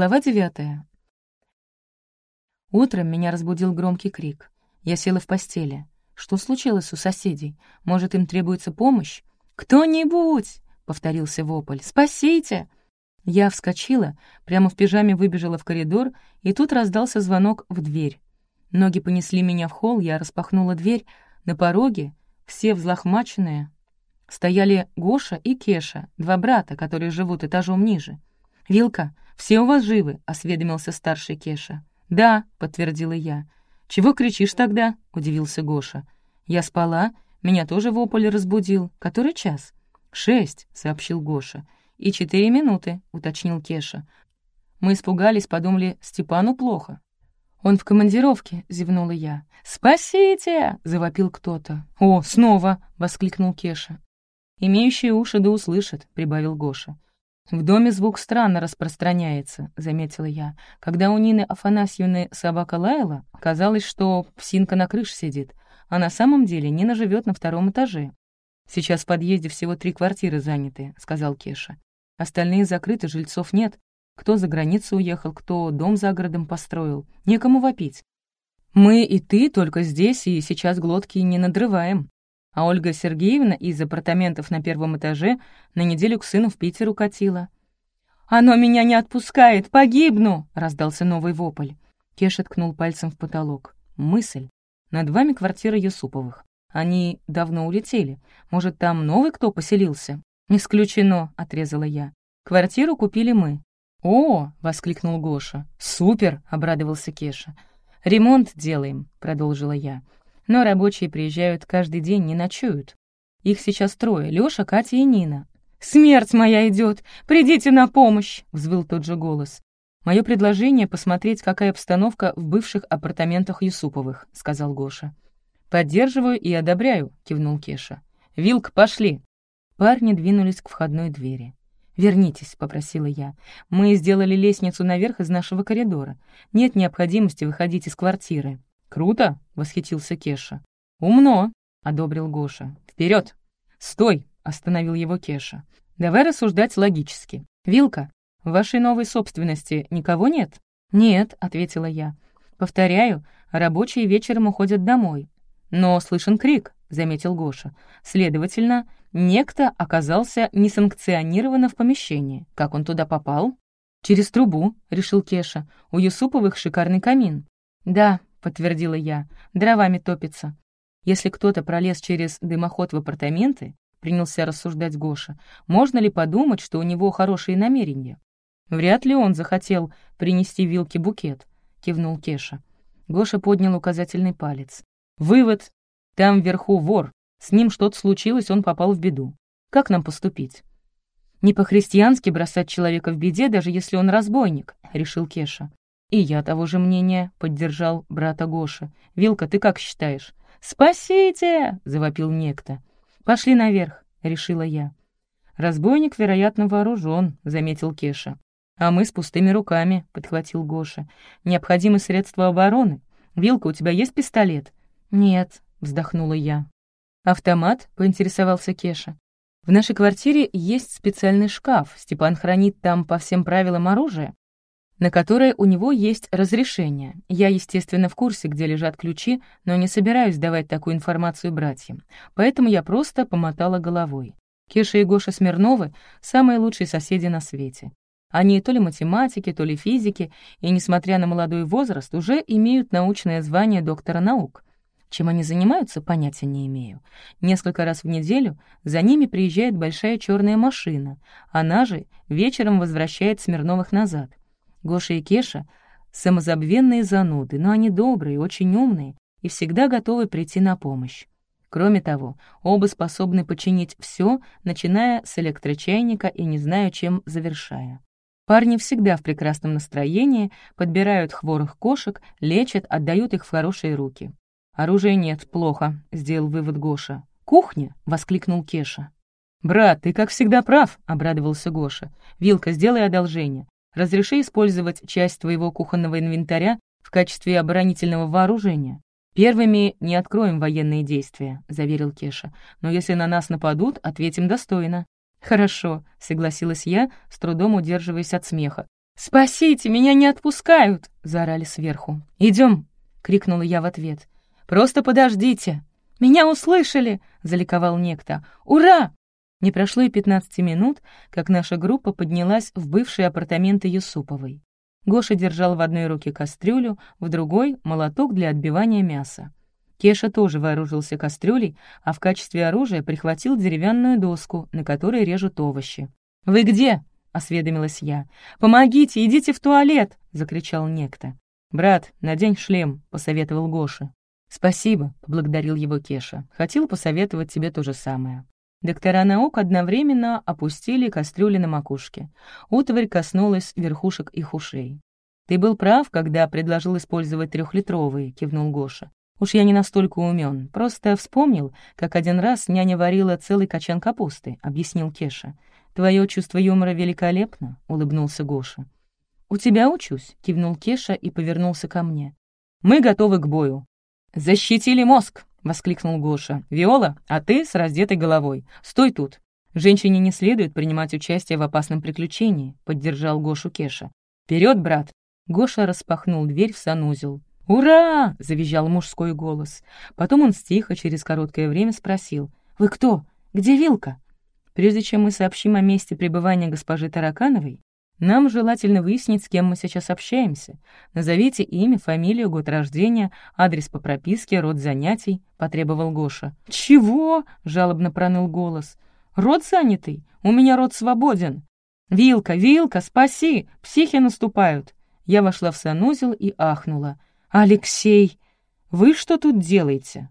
Глава девятая. Утром меня разбудил громкий крик. Я села в постели. Что случилось у соседей? Может, им требуется помощь? «Кто-нибудь!» — повторился вопль. «Спасите!» Я вскочила, прямо в пижаме выбежала в коридор, и тут раздался звонок в дверь. Ноги понесли меня в холл, я распахнула дверь. На пороге, все взлохмаченные, стояли Гоша и Кеша, два брата, которые живут этажом ниже. «Вилка, все у вас живы?» — осведомился старший Кеша. «Да», — подтвердила я. «Чего кричишь тогда?» — удивился Гоша. «Я спала, меня тоже вопль разбудил. Который час?» «Шесть», — сообщил Гоша. «И четыре минуты», — уточнил Кеша. Мы испугались, подумали, Степану плохо. «Он в командировке», — зевнула я. «Спасите!» — завопил кто-то. «О, снова!» — воскликнул Кеша. «Имеющие уши да услышат», — прибавил Гоша. «В доме звук странно распространяется», — заметила я. Когда у Нины Афанасьевны собака лаяла, казалось, что псинка на крыше сидит, а на самом деле Нина живет на втором этаже. «Сейчас в подъезде всего три квартиры заняты», — сказал Кеша. «Остальные закрыты, жильцов нет. Кто за границу уехал, кто дом за городом построил. Некому вопить. Мы и ты только здесь и сейчас глотки не надрываем. А Ольга Сергеевна из апартаментов на первом этаже на неделю к сыну в Питер укатила. «Оно меня не отпускает! Погибну!» — раздался новый вопль. Кеша ткнул пальцем в потолок. Мысль. Над вами квартира Юсуповых. Они давно улетели. Может, там новый кто поселился? «Исключено», — отрезала я. «Квартиру купили мы». «О!» — воскликнул Гоша. «Супер!» — обрадовался Кеша. «Ремонт делаем», — продолжила я. Но рабочие приезжают каждый день, не ночуют. Их сейчас трое — Лёша, Катя и Нина. «Смерть моя идет! Придите на помощь!» — взвыл тот же голос. «Мое предложение — посмотреть, какая обстановка в бывших апартаментах Юсуповых», — сказал Гоша. «Поддерживаю и одобряю», — кивнул Кеша. «Вилк, пошли!» Парни двинулись к входной двери. «Вернитесь», — попросила я. «Мы сделали лестницу наверх из нашего коридора. Нет необходимости выходить из квартиры». «Круто!» — восхитился Кеша. «Умно!» — одобрил Гоша. Вперед! «Стой!» — остановил его Кеша. «Давай рассуждать логически. Вилка, в вашей новой собственности никого нет?» «Нет», — ответила я. «Повторяю, рабочие вечером уходят домой». «Но слышен крик», — заметил Гоша. «Следовательно, некто оказался несанкционированно в помещении. Как он туда попал?» «Через трубу», — решил Кеша. «У Юсуповых шикарный камин». «Да», — подтвердила я, — «дровами топится». «Если кто-то пролез через дымоход в апартаменты», — принялся рассуждать Гоша, «можно ли подумать, что у него хорошие намерения?» «Вряд ли он захотел принести вилке букет», — кивнул Кеша. Гоша поднял указательный палец. «Вывод. Там вверху вор. С ним что-то случилось, он попал в беду. Как нам поступить?» «Не по-христиански бросать человека в беде, даже если он разбойник», — решил Кеша. «И я того же мнения», — поддержал брата Гоша. «Вилка, ты как считаешь?» «Спасите!» — завопил некто. «Пошли наверх», — решила я. «Разбойник, вероятно, вооружен», — заметил Кеша. «А мы с пустыми руками», — подхватил Гоша. «Необходимы средства обороны. Вилка, у тебя есть пистолет?» «Нет», — вздохнула я. «Автомат?» — поинтересовался Кеша. «В нашей квартире есть специальный шкаф. Степан хранит там по всем правилам оружие на которое у него есть разрешение. Я, естественно, в курсе, где лежат ключи, но не собираюсь давать такую информацию братьям. Поэтому я просто помотала головой. Кеша и Гоша Смирновы — самые лучшие соседи на свете. Они то ли математики, то ли физики, и, несмотря на молодой возраст, уже имеют научное звание доктора наук. Чем они занимаются, понятия не имею. Несколько раз в неделю за ними приезжает большая черная машина, она же вечером возвращает Смирновых назад. Гоша и Кеша — самозабвенные зануды, но они добрые, очень умные и всегда готовы прийти на помощь. Кроме того, оба способны починить все, начиная с электрочайника и не знаю, чем завершая. Парни всегда в прекрасном настроении, подбирают хворых кошек, лечат, отдают их в хорошие руки. «Оружия нет, плохо», — сделал вывод Гоша. «Кухня!» — воскликнул Кеша. «Брат, ты, как всегда, прав», — обрадовался Гоша. «Вилка, сделай одолжение. Разреши использовать часть твоего кухонного инвентаря в качестве оборонительного вооружения. Первыми не откроем военные действия», — заверил Кеша. «Но если на нас нападут, ответим достойно». «Хорошо», — согласилась я, с трудом удерживаясь от смеха. «Спасите, меня не отпускают!» — заорали сверху. «Идем!» — крикнула я в ответ. «Просто подождите!» «Меня услышали!» — заликовал некто. «Ура!» Не прошло и пятнадцати минут, как наша группа поднялась в бывшие апартаменты Юсуповой. Гоша держал в одной руке кастрюлю, в другой — молоток для отбивания мяса. Кеша тоже вооружился кастрюлей, а в качестве оружия прихватил деревянную доску, на которой режут овощи. «Вы где?» — осведомилась я. «Помогите, идите в туалет!» — закричал некто. «Брат, надень шлем», — посоветовал Гоша. «Спасибо», — поблагодарил его Кеша. «Хотел посоветовать тебе то же самое». Доктора наук одновременно опустили кастрюли на макушке. Утварь коснулась верхушек их ушей. «Ты был прав, когда предложил использовать трехлитровые», — кивнул Гоша. «Уж я не настолько умен. Просто вспомнил, как один раз няня варила целый качан капусты», — объяснил Кеша. «Твое чувство юмора великолепно», — улыбнулся Гоша. «У тебя учусь», — кивнул Кеша и повернулся ко мне. «Мы готовы к бою». «Защитили мозг!» — воскликнул Гоша. «Виола, а ты с раздетой головой. Стой тут. Женщине не следует принимать участие в опасном приключении», — поддержал Гошу Кеша. Вперед, брат!» Гоша распахнул дверь в санузел. «Ура!» — завизжал мужской голос. Потом он стих и через короткое время спросил. «Вы кто? Где вилка?» Прежде чем мы сообщим о месте пребывания госпожи Таракановой, нам желательно выяснить, с кем мы сейчас общаемся. Назовите имя, фамилию, год рождения, адрес по прописке, род занятий», — потребовал Гоша. «Чего?» — жалобно проныл голос. «Род занятый? У меня род свободен». «Вилка, Вилка, спаси! Психи наступают!» Я вошла в санузел и ахнула. «Алексей, вы что тут делаете?»